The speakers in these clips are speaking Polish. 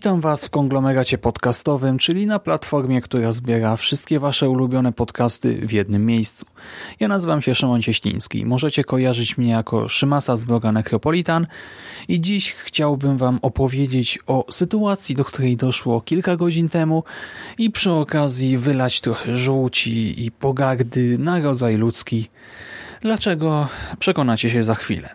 Witam Was w konglomeracie podcastowym, czyli na platformie, która zbiera wszystkie Wasze ulubione podcasty w jednym miejscu. Ja nazywam się Szymon Cieśliński. Możecie kojarzyć mnie jako Szymasa z bloga Necropolitan i dziś chciałbym Wam opowiedzieć o sytuacji, do której doszło kilka godzin temu i przy okazji wylać trochę żółci i pogardy na rodzaj ludzki. Dlaczego? Przekonacie się za chwilę.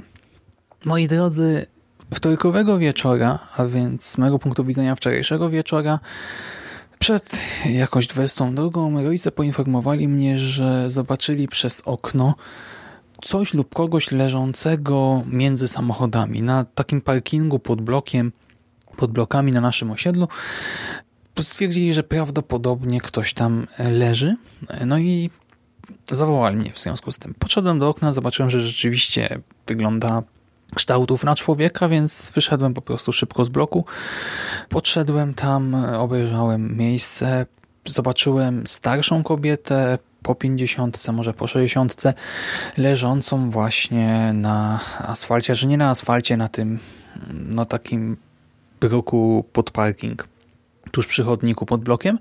Moi drodzy, wtorkowego wieczora, a więc z mojego punktu widzenia wczorajszego wieczora, przed jakąś 22 rodzice poinformowali mnie, że zobaczyli przez okno coś lub kogoś leżącego między samochodami na takim parkingu pod blokiem, pod blokami na naszym osiedlu. Stwierdzili, że prawdopodobnie ktoś tam leży. No i zawołali mnie w związku z tym. Podszedłem do okna, zobaczyłem, że rzeczywiście wygląda kształtów na człowieka, więc wyszedłem po prostu szybko z bloku. Podszedłem tam, obejrzałem miejsce, zobaczyłem starszą kobietę po 50, może po 60, leżącą właśnie na asfalcie, że nie na asfalcie, na tym no takim bloku pod parking tuż przy chodniku pod blokiem.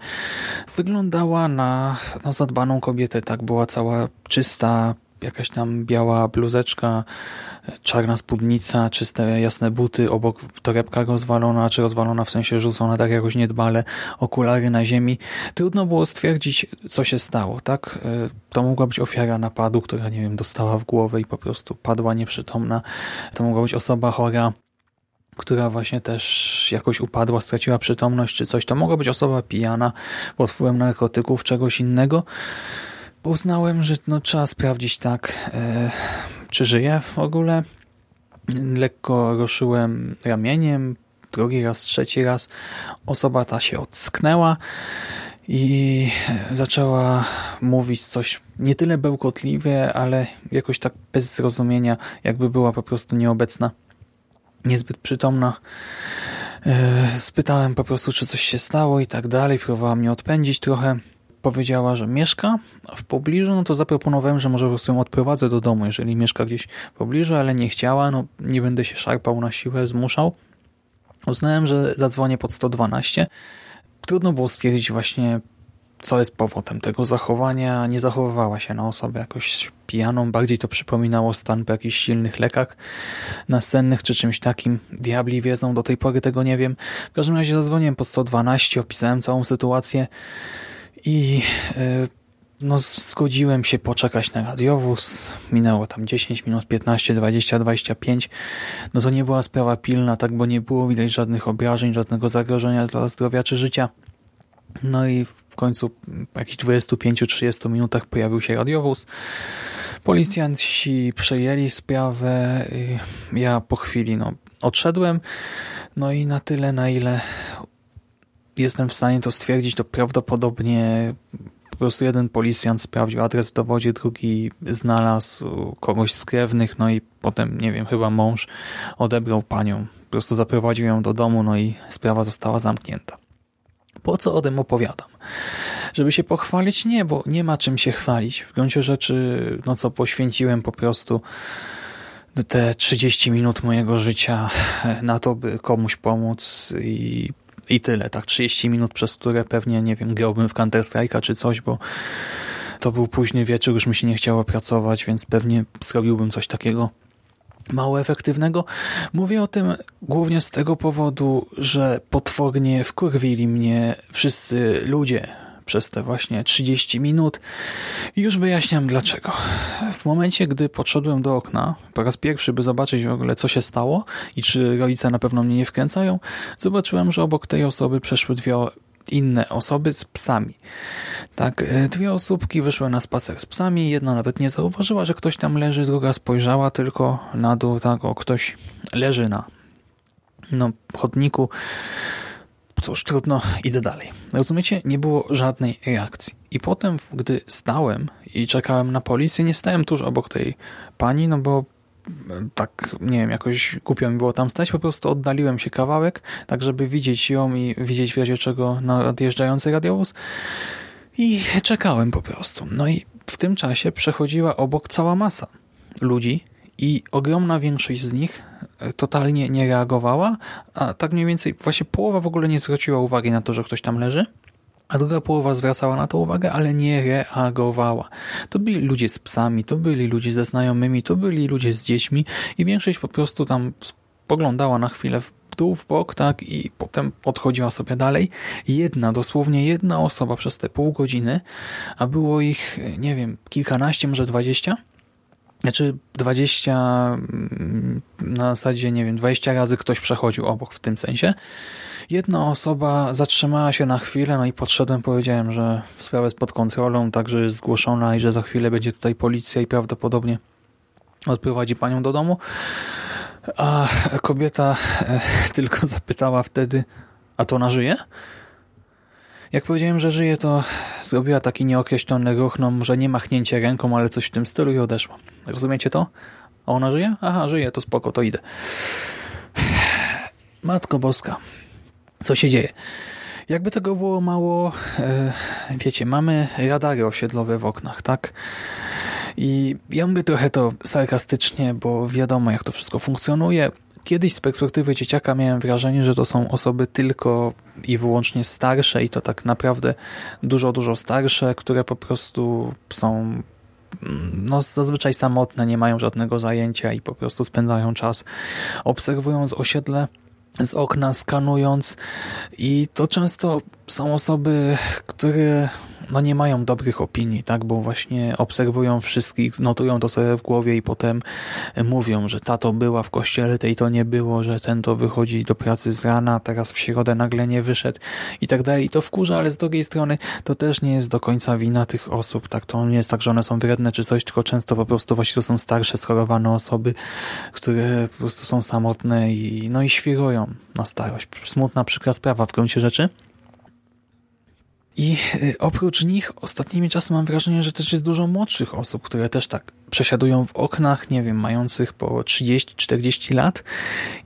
Wyglądała na no, zadbaną kobietę, tak była cała czysta, jakaś tam biała bluzeczka, czarna spódnica, czyste, jasne buty, obok torebka rozwalona, czy rozwalona w sensie rzucona tak jakoś niedbale, okulary na ziemi. Trudno było stwierdzić, co się stało, tak? To mogła być ofiara napadu, która, nie wiem, dostała w głowę i po prostu padła nieprzytomna. To mogła być osoba chora, która właśnie też jakoś upadła, straciła przytomność czy coś. To mogła być osoba pijana pod wpływem narkotyków, czegoś innego uznałem, że no, trzeba sprawdzić tak, e, czy żyje w ogóle. Lekko ruszyłem ramieniem, drugi raz, trzeci raz. Osoba ta się ocknęła i zaczęła mówić coś nie tyle bełkotliwie, ale jakoś tak bez zrozumienia, jakby była po prostu nieobecna, niezbyt przytomna. E, spytałem po prostu, czy coś się stało i tak dalej. Próbowała mnie odpędzić trochę powiedziała, że mieszka w pobliżu, no to zaproponowałem, że może po prostu ją odprowadzę do domu, jeżeli mieszka gdzieś w pobliżu, ale nie chciała, no nie będę się szarpał na siłę, zmuszał. Uznałem, że zadzwonię pod 112. Trudno było stwierdzić właśnie, co jest powodem tego zachowania. Nie zachowywała się na osobę jakoś pijaną, bardziej to przypominało stan po jakichś silnych lekach nasennych czy czymś takim. Diabli wiedzą, do tej pory tego nie wiem. W każdym razie zadzwoniłem pod 112, opisałem całą sytuację i e, no, zgodziłem się poczekać na radiowóz. Minęło tam 10 minut, 15, 20, 25. No to nie była sprawa pilna, tak, bo nie było widać żadnych obrażeń, żadnego zagrożenia dla zdrowia czy życia. No i w końcu po jakichś 25-30 minutach pojawił się radiowóz. Policjanci przejęli sprawę. Ja po chwili no, odszedłem. No i na tyle, na ile jestem w stanie to stwierdzić, to prawdopodobnie po prostu jeden policjant sprawdził adres w dowodzie, drugi znalazł kogoś z krewnych, no i potem, nie wiem, chyba mąż odebrał panią, po prostu zaprowadził ją do domu, no i sprawa została zamknięta. Po co o tym opowiadam? Żeby się pochwalić? Nie, bo nie ma czym się chwalić. W gruncie rzeczy, no co poświęciłem po prostu te 30 minut mojego życia na to, by komuś pomóc i, i tyle. Tak, 30 minut, przez które pewnie, nie wiem, grałbym w Counter-Strike'a czy coś, bo to był późny wieczór, już mi się nie chciało pracować, więc pewnie zrobiłbym coś takiego mało efektywnego. Mówię o tym głównie z tego powodu, że potwornie wkurwili mnie wszyscy ludzie przez te właśnie 30 minut i już wyjaśniam dlaczego. W momencie, gdy podszedłem do okna po raz pierwszy, by zobaczyć w ogóle co się stało i czy rodzice na pewno mnie nie wkręcają, zobaczyłem, że obok tej osoby przeszły dwie inne osoby z psami. Tak, e, dwie osóbki wyszły na spacer z psami, jedna nawet nie zauważyła, że ktoś tam leży, druga spojrzała tylko na dół, tak, o, ktoś leży na no, chodniku. Cóż, trudno, idę dalej. Rozumiecie? Nie było żadnej reakcji. I potem, gdy stałem i czekałem na policję, nie stałem tuż obok tej pani, no bo tak, nie wiem, jakoś głupio mi było tam stać, po prostu oddaliłem się kawałek, tak żeby widzieć ją i widzieć w razie czego nadjeżdżający radiowóz i czekałem po prostu. No i w tym czasie przechodziła obok cała masa ludzi i ogromna większość z nich totalnie nie reagowała, a tak mniej więcej właśnie połowa w ogóle nie zwróciła uwagi na to, że ktoś tam leży a druga połowa zwracała na to uwagę, ale nie reagowała. To byli ludzie z psami, to byli ludzie ze znajomymi, to byli ludzie z dziećmi i większość po prostu tam spoglądała na chwilę w dół, w bok, tak, i potem podchodziła sobie dalej. Jedna, dosłownie jedna osoba przez te pół godziny, a było ich, nie wiem, kilkanaście, może dwadzieścia, znaczy 20 mm, na zasadzie, nie wiem, 20 razy ktoś przechodził obok w tym sensie. Jedna osoba zatrzymała się na chwilę, no i podszedłem, powiedziałem, że sprawa jest pod kontrolą, także jest zgłoszona i że za chwilę będzie tutaj policja i prawdopodobnie odprowadzi panią do domu. A kobieta e, tylko zapytała wtedy, a to ona żyje? Jak powiedziałem, że żyje, to zrobiła taki nieokreślony ruch, no może nie machnięcie ręką, ale coś w tym stylu i odeszła. Rozumiecie to? A ona żyje? Aha, żyje, to spoko, to idę. Matko Boska, co się dzieje? Jakby tego było mało, e, wiecie, mamy radary osiedlowe w oknach, tak? I ja mówię trochę to sarkastycznie, bo wiadomo jak to wszystko funkcjonuje. Kiedyś z perspektywy dzieciaka miałem wrażenie, że to są osoby tylko i wyłącznie starsze i to tak naprawdę dużo, dużo starsze, które po prostu są mm, no, zazwyczaj samotne, nie mają żadnego zajęcia i po prostu spędzają czas obserwując osiedle z okna, skanując. I to często są osoby, które no nie mają dobrych opinii, tak, bo właśnie obserwują wszystkich, notują to sobie w głowie i potem mówią, że tato była w kościele, tej to nie było, że ten to wychodzi do pracy z rana, teraz w środę nagle nie wyszedł i tak dalej. I to wkurza, ale z drugiej strony to też nie jest do końca wina tych osób, tak, to nie jest tak, że one są wredne czy coś, tylko często po prostu właśnie to są starsze, schorowane osoby, które po prostu są samotne i no i świrują na starość. Smutna, przykra sprawa w gruncie rzeczy. I y, oprócz nich ostatnimi czasy mam wrażenie, że też jest dużo młodszych osób, które też tak przesiadują w oknach, nie wiem, mających po 30-40 lat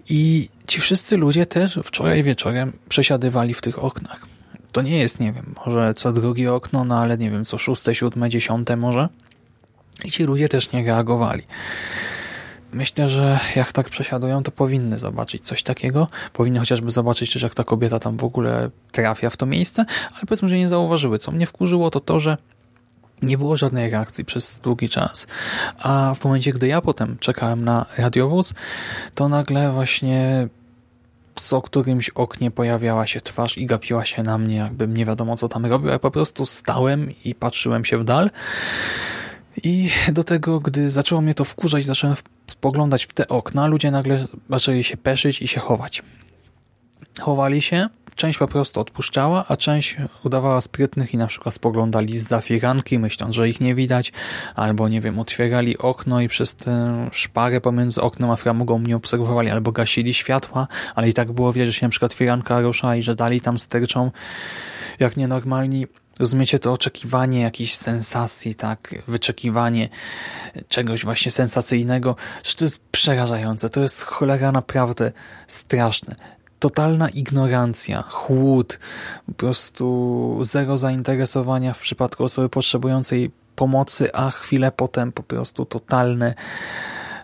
i ci wszyscy ludzie też wczoraj wieczorem przesiadywali w tych oknach. To nie jest, nie wiem, może co drugie okno, no ale nie wiem, co szóste, siódme, dziesiąte może. I ci ludzie też nie reagowali. Myślę, że jak tak przesiadują, to powinny zobaczyć coś takiego. Powinny chociażby zobaczyć też, jak ta kobieta tam w ogóle trafia w to miejsce, ale powiedzmy, że nie zauważyły. Co mnie wkurzyło, to to, że nie było żadnej reakcji przez długi czas. A w momencie, gdy ja potem czekałem na radiowóz, to nagle właśnie co którymś oknie pojawiała się twarz i gapiła się na mnie, jakbym nie wiadomo co tam robił, ja po prostu stałem i patrzyłem się w dal. I do tego, gdy zaczęło mnie to wkurzać, zacząłem spoglądać w te okna, ludzie nagle zaczęli się peszyć i się chować. Chowali się, część po prostu odpuszczała, a część udawała sprytnych i na przykład spoglądali z firanki, myśląc, że ich nie widać, albo nie wiem, otwierali okno i przez tę szparę pomiędzy oknem a framugą mnie obserwowali, albo gasili światła, ale i tak było widać, że się na przykład firanka rusza i że dali tam sterczą jak nienormalni. Rozumiecie to oczekiwanie jakiejś sensacji, tak? Wyczekiwanie czegoś właśnie sensacyjnego, że to jest przerażające. To jest cholera naprawdę straszne. totalna ignorancja, chłód, po prostu zero zainteresowania w przypadku osoby potrzebującej pomocy, a chwilę potem po prostu totalne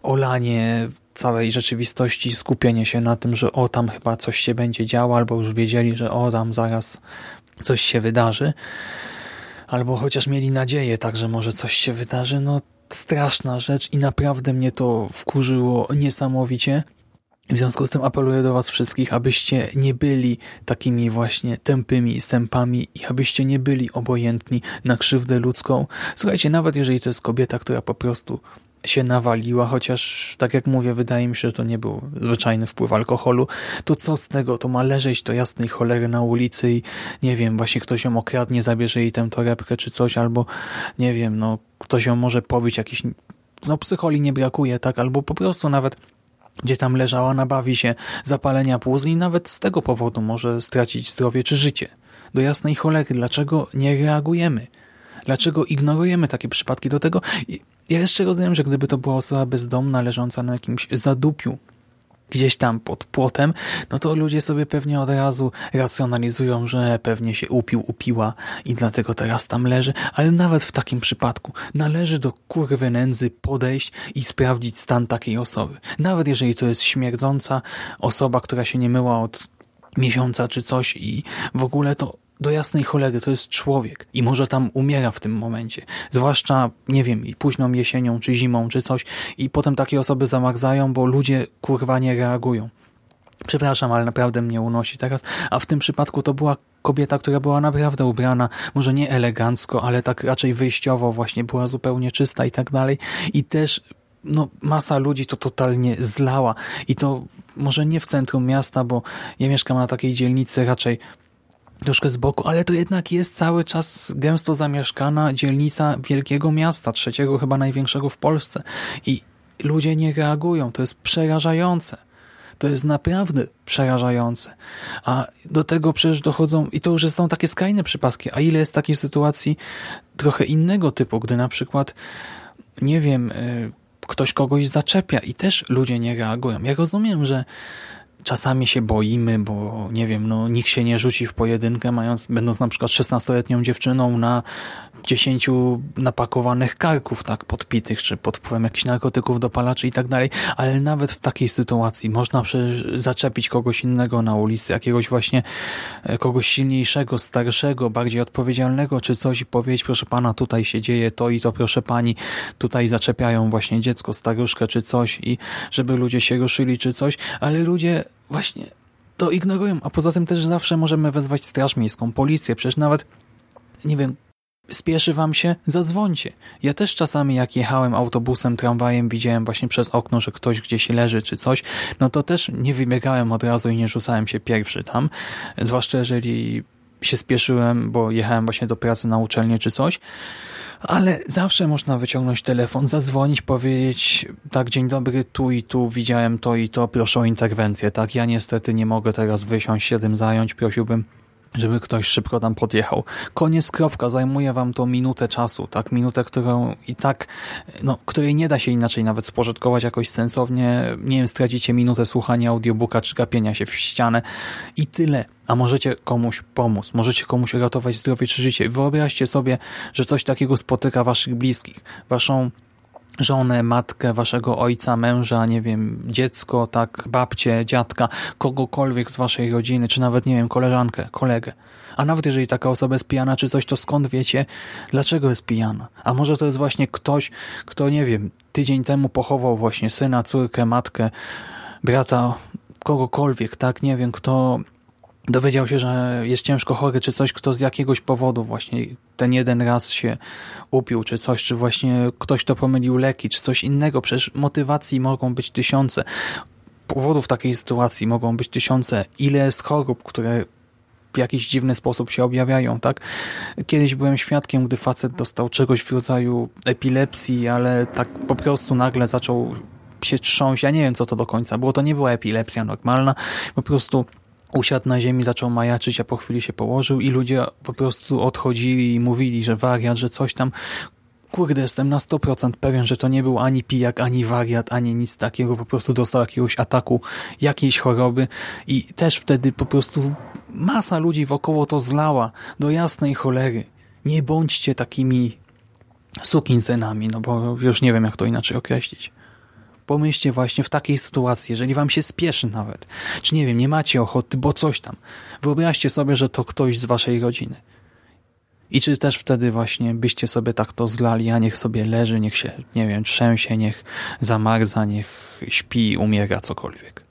olanie całej rzeczywistości, skupienie się na tym, że o tam chyba coś się będzie działo, albo już wiedzieli, że o tam zaraz coś się wydarzy, albo chociaż mieli nadzieję tak, że może coś się wydarzy, no straszna rzecz i naprawdę mnie to wkurzyło niesamowicie. W związku z tym apeluję do Was wszystkich, abyście nie byli takimi właśnie tępymi sępami i abyście nie byli obojętni na krzywdę ludzką. Słuchajcie, nawet jeżeli to jest kobieta, która po prostu się nawaliła, chociaż tak jak mówię, wydaje mi się, że to nie był zwyczajny wpływ alkoholu, to co z tego? To ma leżeć do jasnej cholery na ulicy i nie wiem, właśnie ktoś ją okradnie, zabierze jej tę torebkę czy coś, albo nie wiem, no ktoś ją może pobić, jakiś no psycholi nie brakuje, tak, albo po prostu nawet gdzie tam leżała, nabawi się zapalenia płuc i nawet z tego powodu może stracić zdrowie czy życie. Do jasnej cholery, dlaczego nie reagujemy? Dlaczego ignorujemy takie przypadki do tego? Ja jeszcze rozumiem, że gdyby to była osoba bezdomna, leżąca na jakimś zadupiu, gdzieś tam pod płotem, no to ludzie sobie pewnie od razu racjonalizują, że pewnie się upił, upiła i dlatego teraz tam leży, ale nawet w takim przypadku należy do kurwy nędzy podejść i sprawdzić stan takiej osoby. Nawet jeżeli to jest śmierdząca osoba, która się nie myła od miesiąca czy coś i w ogóle to do jasnej cholery, to jest człowiek i może tam umiera w tym momencie. Zwłaszcza, nie wiem, i późną jesienią, czy zimą, czy coś i potem takie osoby zamarzają, bo ludzie kurwa nie reagują. Przepraszam, ale naprawdę mnie unosi teraz. A w tym przypadku to była kobieta, która była naprawdę ubrana, może nie elegancko, ale tak raczej wyjściowo właśnie była zupełnie czysta i tak dalej. I też no, masa ludzi to totalnie zlała. I to może nie w centrum miasta, bo ja mieszkam na takiej dzielnicy raczej troszkę z boku, ale to jednak jest cały czas gęsto zamieszkana dzielnica wielkiego miasta, trzeciego chyba największego w Polsce i ludzie nie reagują. To jest przerażające. To jest naprawdę przerażające. A do tego przecież dochodzą, i to już są takie skrajne przypadki, a ile jest takiej sytuacji trochę innego typu, gdy na przykład, nie wiem, y, ktoś kogoś zaczepia i też ludzie nie reagują. Ja rozumiem, że czasami się boimy, bo nie wiem, no nikt się nie rzuci w pojedynkę, mając, będąc na przykład 16-letnią dziewczyną na 10 napakowanych karków, tak, podpitych, czy pod wpływem jakichś narkotyków, dopalaczy i tak dalej, ale nawet w takiej sytuacji można zaczepić kogoś innego na ulicy, jakiegoś właśnie e, kogoś silniejszego, starszego, bardziej odpowiedzialnego, czy coś i powiedzieć, proszę pana, tutaj się dzieje to i to, proszę pani, tutaj zaczepiają właśnie dziecko, staruszkę, czy coś i żeby ludzie się ruszyli, czy coś, ale ludzie właśnie to ignorują, a poza tym też zawsze możemy wezwać straż miejską, policję, przecież nawet nie wiem, spieszy wam się, zadzwońcie. Ja też czasami jak jechałem autobusem, tramwajem, widziałem właśnie przez okno, że ktoś gdzieś leży czy coś, no to też nie wybiegałem od razu i nie rzucałem się pierwszy tam, zwłaszcza jeżeli się spieszyłem, bo jechałem właśnie do pracy na uczelnię czy coś, ale zawsze można wyciągnąć telefon, zadzwonić, powiedzieć tak, dzień dobry, tu i tu widziałem to i to, proszę o interwencję, tak, ja niestety nie mogę teraz wysiąść się tym zająć, prosiłbym żeby ktoś szybko tam podjechał. Koniec, kropka. Zajmuje wam to minutę czasu, tak? Minutę, którą i tak, no, której nie da się inaczej nawet spożytkować jakoś sensownie. Nie wiem, stracicie minutę słuchania audiobooka czy gapienia się w ścianę i tyle. A możecie komuś pomóc, możecie komuś ratować zdrowie czy życie. Wyobraźcie sobie, że coś takiego spotyka waszych bliskich, waszą żonę, matkę, waszego ojca, męża, nie wiem, dziecko, tak, babcię, dziadka, kogokolwiek z waszej rodziny, czy nawet, nie wiem, koleżankę, kolegę. A nawet jeżeli taka osoba jest pijana czy coś, to skąd wiecie, dlaczego jest pijana? A może to jest właśnie ktoś, kto, nie wiem, tydzień temu pochował właśnie syna, córkę, matkę, brata, kogokolwiek, tak, nie wiem, kto dowiedział się, że jest ciężko chory, czy coś, kto z jakiegoś powodu właśnie ten jeden raz się upił, czy coś, czy właśnie ktoś to pomylił leki, czy coś innego. Przecież motywacji mogą być tysiące. Powodów takiej sytuacji mogą być tysiące. Ile jest chorób, które w jakiś dziwny sposób się objawiają, tak? Kiedyś byłem świadkiem, gdy facet dostał czegoś w rodzaju epilepsji, ale tak po prostu nagle zaczął się trząść. Ja nie wiem, co to do końca było. To nie była epilepsja normalna. Po prostu usiadł na ziemi, zaczął majaczyć, a po chwili się położył i ludzie po prostu odchodzili i mówili, że wariat, że coś tam. kurde, jestem na 100% pewien, że to nie był ani pijak, ani wariat, ani nic takiego, po prostu dostał jakiegoś ataku, jakiejś choroby i też wtedy po prostu masa ludzi wokoło to zlała do jasnej cholery. Nie bądźcie takimi sukinsynami, no bo już nie wiem, jak to inaczej określić. Pomyślcie właśnie w takiej sytuacji, jeżeli wam się spieszy nawet, czy nie wiem, nie macie ochoty, bo coś tam. Wyobraźcie sobie, że to ktoś z waszej rodziny. I czy też wtedy właśnie byście sobie tak to zlali, a niech sobie leży, niech się, nie wiem, trzęsie, niech zamarza, niech śpi, umiera, cokolwiek.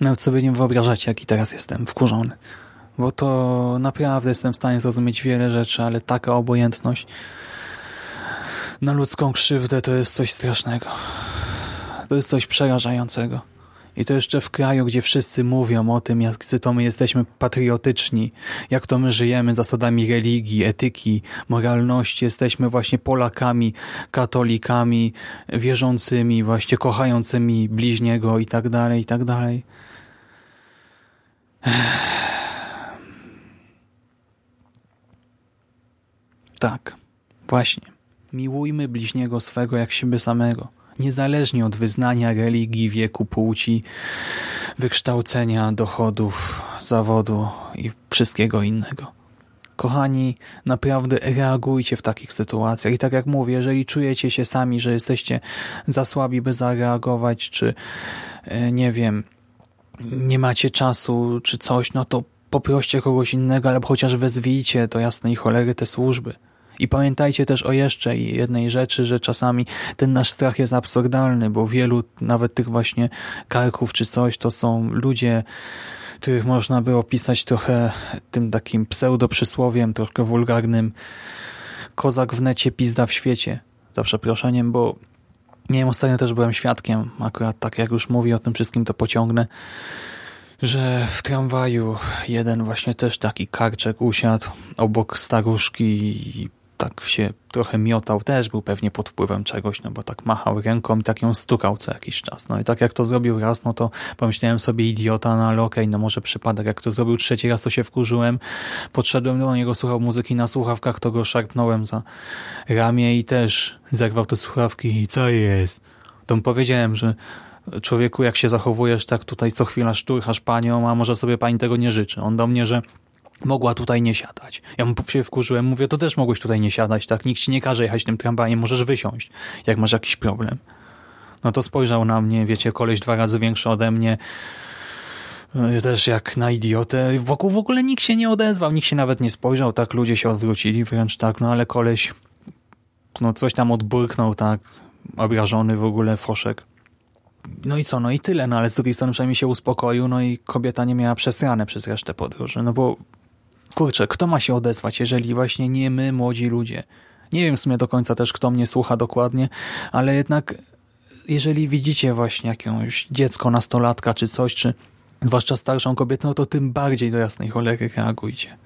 Nawet sobie nie wyobrażacie, jaki teraz jestem wkurzony. Bo to naprawdę jestem w stanie zrozumieć wiele rzeczy, ale taka obojętność na ludzką krzywdę to jest coś strasznego. To jest coś przerażającego. I to jeszcze w kraju, gdzie wszyscy mówią o tym, jak to my jesteśmy patriotyczni, jak to my żyjemy zasadami religii, etyki, moralności, jesteśmy właśnie Polakami, katolikami, wierzącymi, właśnie kochającymi bliźniego i tak dalej, i tak dalej. Tak, właśnie. Miłujmy bliźniego swego jak siebie samego, niezależnie od wyznania, religii, wieku, płci, wykształcenia, dochodów, zawodu i wszystkiego innego. Kochani, naprawdę reagujcie w takich sytuacjach i tak jak mówię, jeżeli czujecie się sami, że jesteście za słabi, by zareagować, czy e, nie wiem, nie macie czasu, czy coś, no to poproście kogoś innego, albo chociaż wezwijcie do jasnej cholery te służby. I pamiętajcie też o jeszcze jednej rzeczy, że czasami ten nasz strach jest absurdalny, bo wielu nawet tych właśnie karków czy coś to są ludzie, których można by opisać trochę tym takim pseudo-przysłowiem, troszkę wulgarnym kozak w necie, pizda w świecie. Za przeproszeniem, bo nie wiem, ostatnio też byłem świadkiem, akurat tak jak już mówię o tym wszystkim, to pociągnę, że w tramwaju jeden właśnie też taki karczek usiadł obok staruszki i tak się trochę miotał, też był pewnie pod wpływem czegoś, no bo tak machał ręką i tak ją stukał co jakiś czas. No i tak jak to zrobił raz, no to pomyślałem sobie idiota, no ale okej, no może przypadek. Jak to zrobił trzeci raz, to się wkurzyłem. Podszedłem do niego, słuchał muzyki na słuchawkach, to go szarpnąłem za ramię i też zerwał te słuchawki i co jest? To mu powiedziałem, że człowieku, jak się zachowujesz, tak tutaj co chwila szturchasz panią, a może sobie pani tego nie życzy. On do mnie, że mogła tutaj nie siadać. Ja mu się wkurzyłem, mówię, to też mogłeś tutaj nie siadać, tak? Nikt ci nie każe jechać tym tramwajem, możesz wysiąść, jak masz jakiś problem. No to spojrzał na mnie, wiecie, koleś dwa razy większy ode mnie, e, też jak na idiotę. Wokół w ogóle nikt się nie odezwał, nikt się nawet nie spojrzał, tak? Ludzie się odwrócili wręcz tak, no ale koleś no coś tam odburknął, tak? Obrażony w ogóle foszek. No i co, no i tyle, no ale z drugiej strony przynajmniej się uspokoił, no i kobieta nie miała przesrane przez resztę podróży, no bo kurczę, kto ma się odezwać, jeżeli właśnie nie my, młodzi ludzie? Nie wiem w sumie do końca też, kto mnie słucha dokładnie, ale jednak jeżeli widzicie właśnie jakieś dziecko, nastolatka czy coś, czy zwłaszcza starszą kobietę, no to tym bardziej do jasnej cholery reagujcie.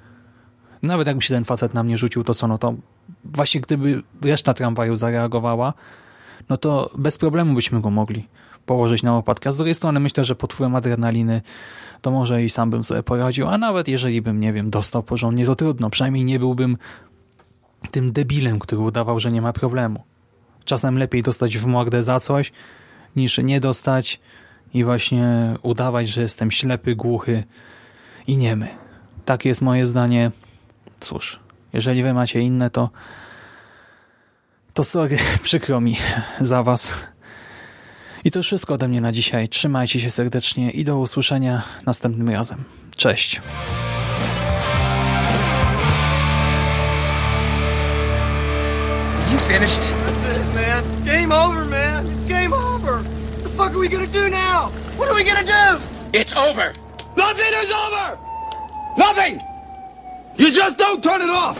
Nawet jakby się ten facet na mnie rzucił, to co, no to właśnie gdyby reszta tramwaju zareagowała, no to bez problemu byśmy go mogli położyć na łopatkę. A z drugiej strony myślę, że pod wpływem adrenaliny to może i sam bym sobie poradził, a nawet jeżeli bym, nie wiem, dostał porządnie, to trudno. Przynajmniej nie byłbym tym debilem, który udawał, że nie ma problemu. Czasem lepiej dostać w mordę za coś, niż nie dostać i właśnie udawać, że jestem ślepy, głuchy i niemy. Tak jest moje zdanie. Cóż, jeżeli wy macie inne, to to sorry, przykro mi za was. I to już wszystko ode mnie na dzisiaj. Trzymajcie się serdecznie i do usłyszenia następnym razem. Cześć. You finished? That's it, man. Game over, man. It's game over. What the fuck are we gonna do now? What are we gonna do? It's over. Nothing is over! Nothing! You just don't turn it off!